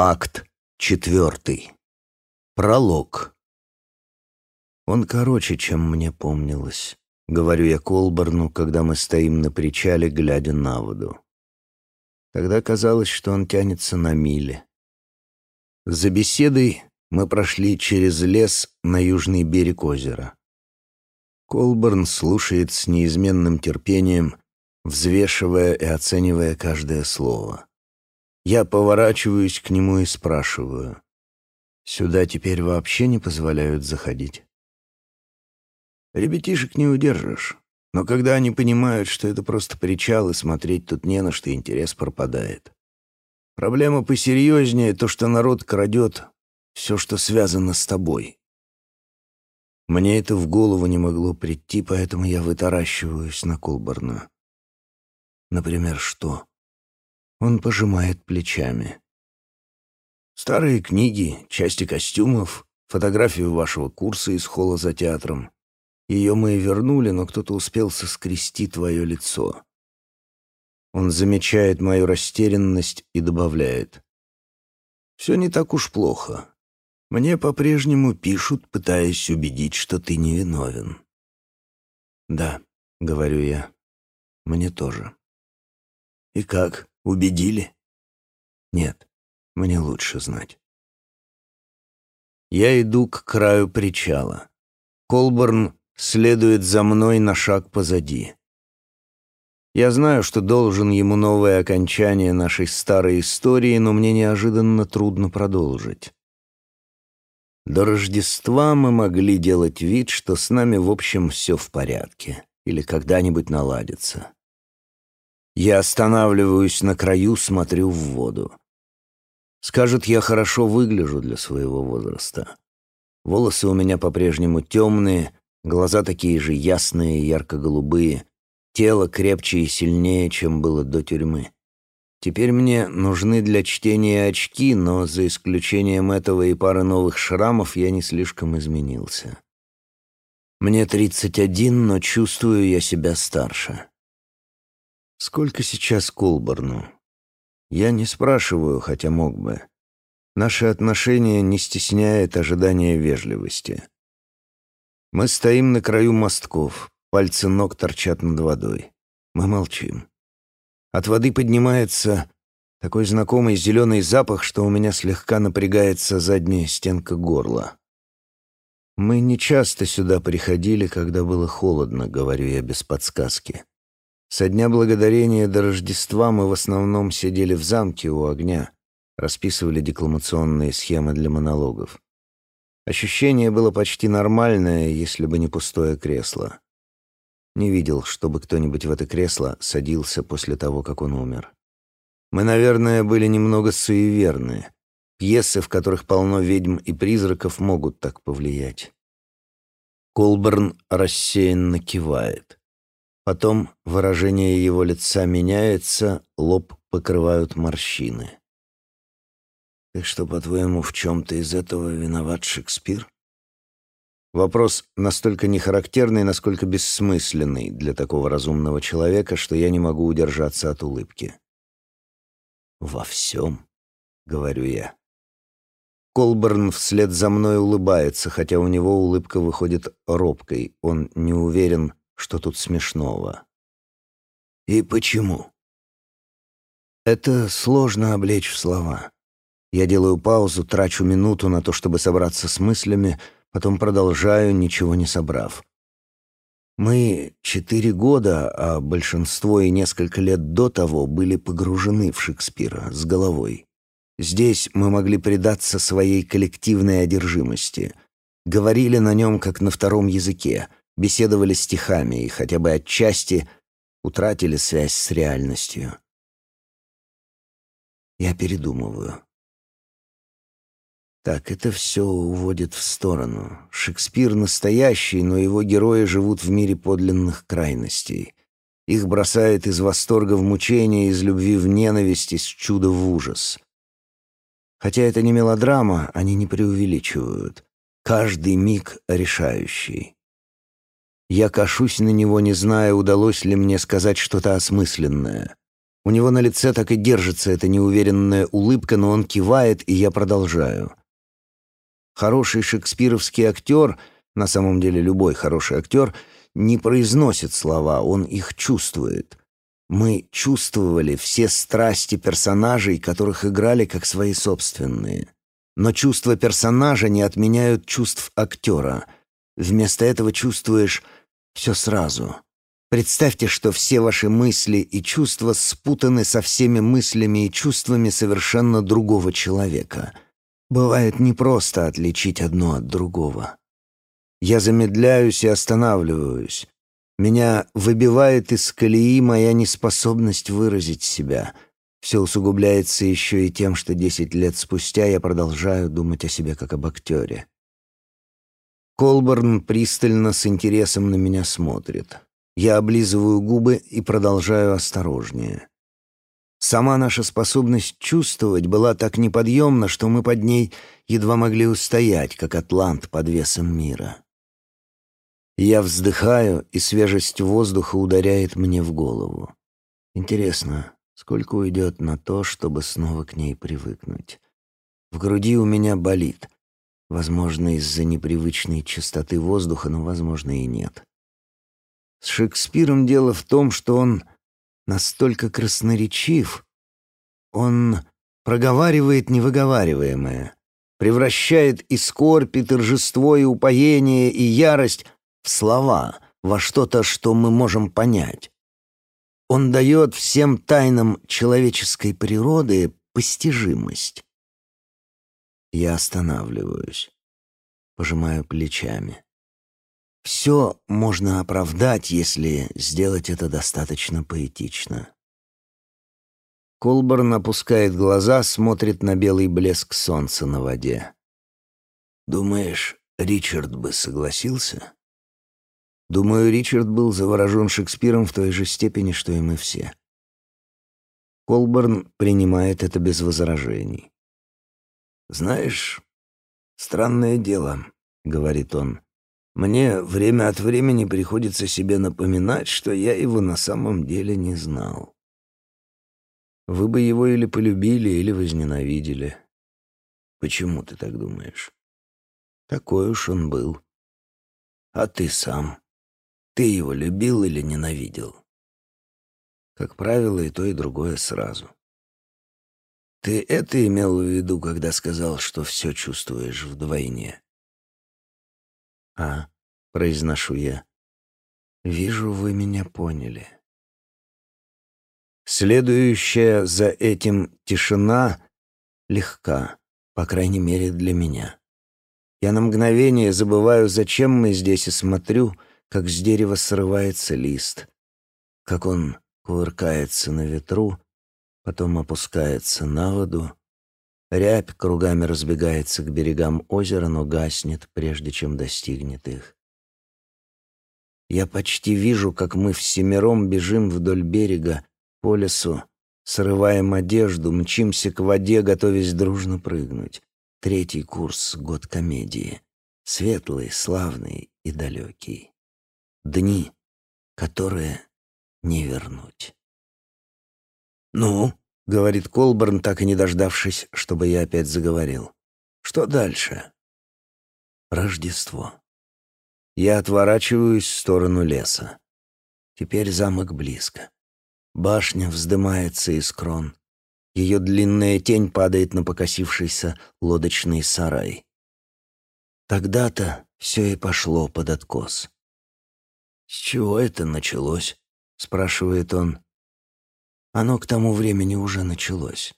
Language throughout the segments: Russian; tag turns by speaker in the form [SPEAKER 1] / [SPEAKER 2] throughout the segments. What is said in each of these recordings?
[SPEAKER 1] Акт четвертый. Пролог. Он короче, чем мне помнилось, говорю я Колборну, когда мы стоим на причале, глядя на воду. Тогда казалось, что он тянется на мили. За беседой мы прошли через лес на южный берег озера. Колборн слушает с неизменным терпением, взвешивая и оценивая каждое слово. Я поворачиваюсь к нему и спрашиваю. Сюда теперь вообще не позволяют заходить? Ребятишек не удержишь. Но когда они понимают, что это просто причал, и смотреть тут не на что, интерес пропадает. Проблема посерьезнее — то, что народ крадет все, что связано с тобой. Мне это в голову не могло прийти, поэтому я вытаращиваюсь на Колборну. Например, что? Он пожимает плечами. Старые книги, части костюмов, фотографию вашего курса из холла за театром. Ее мы и вернули, но кто-то успел соскрести твое лицо. Он замечает мою растерянность и добавляет. «Все не так уж плохо. Мне по-прежнему пишут, пытаясь убедить, что ты невиновен». «Да», — говорю я, — «мне тоже». «И как?» Убедили? Нет, мне лучше знать. Я иду к краю причала. Колборн следует за мной на шаг позади. Я знаю, что должен ему новое окончание нашей старой истории, но мне неожиданно трудно продолжить. До Рождества мы могли делать вид, что с нами в общем все в порядке или когда-нибудь наладится. Я останавливаюсь на краю, смотрю в воду. Скажет, я хорошо выгляжу для своего возраста. Волосы у меня по-прежнему темные, глаза такие же ясные ярко-голубые, тело крепче и сильнее, чем было до тюрьмы. Теперь мне нужны для чтения очки, но за исключением этого и пары новых шрамов я не слишком изменился. Мне 31, но чувствую я себя старше. Сколько сейчас Колборну? Я не спрашиваю, хотя мог бы. Наши отношения не стесняет ожидания вежливости. Мы стоим на краю мостков, пальцы ног торчат над водой. Мы молчим. От воды поднимается такой знакомый зеленый запах, что у меня слегка напрягается задняя стенка горла. Мы не часто сюда приходили, когда было холодно, говорю я без подсказки. Со дня благодарения до Рождества мы в основном сидели в замке у огня, расписывали декламационные схемы для монологов. Ощущение было почти нормальное, если бы не пустое кресло. Не видел, чтобы кто-нибудь в это кресло садился после того, как он умер. Мы, наверное, были немного суеверны. Пьесы, в которых полно ведьм и призраков, могут так повлиять. Колберн рассеянно кивает. Потом выражение его лица меняется, лоб покрывают морщины. «Так что, по-твоему, в чем-то из этого виноват Шекспир?» Вопрос настолько нехарактерный, насколько бессмысленный для такого разумного человека, что я не могу удержаться от улыбки. «Во всем», — говорю я. Колберн вслед за мной улыбается, хотя у него улыбка выходит робкой. Он не уверен, что тут смешного. И почему? Это сложно облечь в слова. Я делаю паузу, трачу минуту на то, чтобы собраться с мыслями, потом продолжаю, ничего не собрав. Мы четыре года, а большинство и несколько лет до того были погружены в Шекспира с головой. Здесь мы могли предаться своей коллективной одержимости. Говорили на нем, как на втором языке, беседовали стихами и хотя бы отчасти утратили связь с реальностью. Я передумываю. Так, это все уводит в сторону. Шекспир настоящий, но его герои живут в мире подлинных крайностей. Их бросает из восторга в мучение, из любви в ненависть, из чуда в ужас. Хотя это не мелодрама, они не преувеличивают. Каждый миг решающий. Я кашусь на него, не зная, удалось ли мне сказать что-то осмысленное. У него на лице так и держится эта неуверенная улыбка, но он кивает, и я продолжаю. Хороший шекспировский актер, на самом деле любой хороший актер, не произносит слова, он их чувствует. Мы чувствовали все страсти персонажей, которых играли как свои собственные. Но чувства персонажа не отменяют чувств актера. Вместо этого чувствуешь все сразу — Представьте, что все ваши мысли и чувства спутаны со всеми мыслями и чувствами совершенно другого человека. Бывает непросто отличить одно от другого. Я замедляюсь и останавливаюсь. Меня выбивает из колеи моя неспособность выразить себя. Все усугубляется еще и тем, что десять лет спустя я продолжаю думать о себе как об актере. Колборн пристально с интересом на меня смотрит. Я облизываю губы и продолжаю осторожнее. Сама наша способность чувствовать была так неподъемна, что мы под ней едва могли устоять, как атлант под весом мира. Я вздыхаю, и свежесть воздуха ударяет мне в голову. Интересно, сколько уйдет на то, чтобы снова к ней привыкнуть? В груди у меня болит. Возможно, из-за непривычной чистоты воздуха, но, возможно, и нет. С Шекспиром дело в том, что он настолько красноречив, он проговаривает невыговариваемое, превращает и скорбь, и торжество, и упоение, и ярость в слова, во что-то, что мы можем понять. Он дает всем тайнам человеческой природы постижимость. Я останавливаюсь, пожимаю плечами. Все можно оправдать, если сделать это достаточно поэтично. Колборн опускает глаза, смотрит на белый блеск солнца на воде. «Думаешь, Ричард бы согласился?» «Думаю, Ричард был заворожен Шекспиром в той же степени, что и мы все». Колборн принимает это без возражений. «Знаешь, странное дело», — говорит он. Мне время от времени приходится себе напоминать, что я его на самом деле не знал. Вы бы его или полюбили, или возненавидели. Почему ты так думаешь? Такой уж он был. А ты сам? Ты его любил или ненавидел? Как правило, и то, и другое сразу. Ты это имел в виду, когда сказал, что все чувствуешь вдвойне? «А», — произношу я, — «вижу, вы меня поняли». Следующая за этим тишина легка, по крайней мере для меня. Я на мгновение забываю, зачем мы здесь, и смотрю, как с дерева срывается лист, как он кувыркается на ветру, потом опускается на воду, Рябь кругами разбегается к берегам озера, но гаснет, прежде чем достигнет их. Я почти вижу, как мы всемиром бежим вдоль берега по лесу, срываем одежду, мчимся к воде, готовясь дружно прыгнуть. Третий курс — год комедии. Светлый, славный и далекий. Дни, которые не вернуть. «Ну?» — говорит Колберн, так и не дождавшись, чтобы я опять заговорил. «Что дальше?» «Рождество». Я отворачиваюсь в сторону леса. Теперь замок близко. Башня вздымается из крон. Ее длинная тень падает на покосившийся лодочный сарай. Тогда-то все и пошло под откос. «С чего это началось?» — спрашивает он. Оно к тому времени уже началось.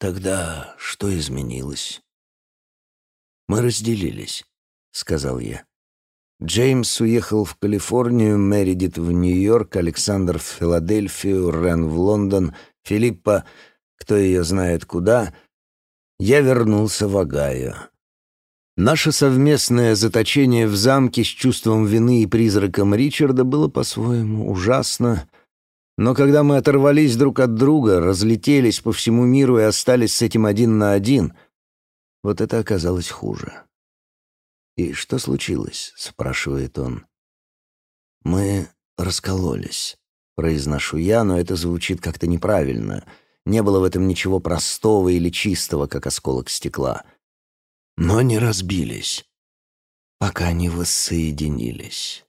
[SPEAKER 1] Тогда что изменилось? Мы разделились, сказал я. Джеймс уехал в Калифорнию, Мередит в Нью-Йорк, Александр в Филадельфию, Рен в Лондон, Филиппа, кто ее знает куда. Я вернулся в Огайо. Наше совместное заточение в замке с чувством вины и призраком Ричарда было по-своему ужасно, но когда мы оторвались друг от друга, разлетелись по всему миру и остались с этим один на один, вот это оказалось хуже. «И что случилось?» — спрашивает он. «Мы раскололись», произношу я, но это звучит как-то неправильно. Не было в этом ничего простого или чистого, как осколок стекла. Но не разбились, пока не воссоединились.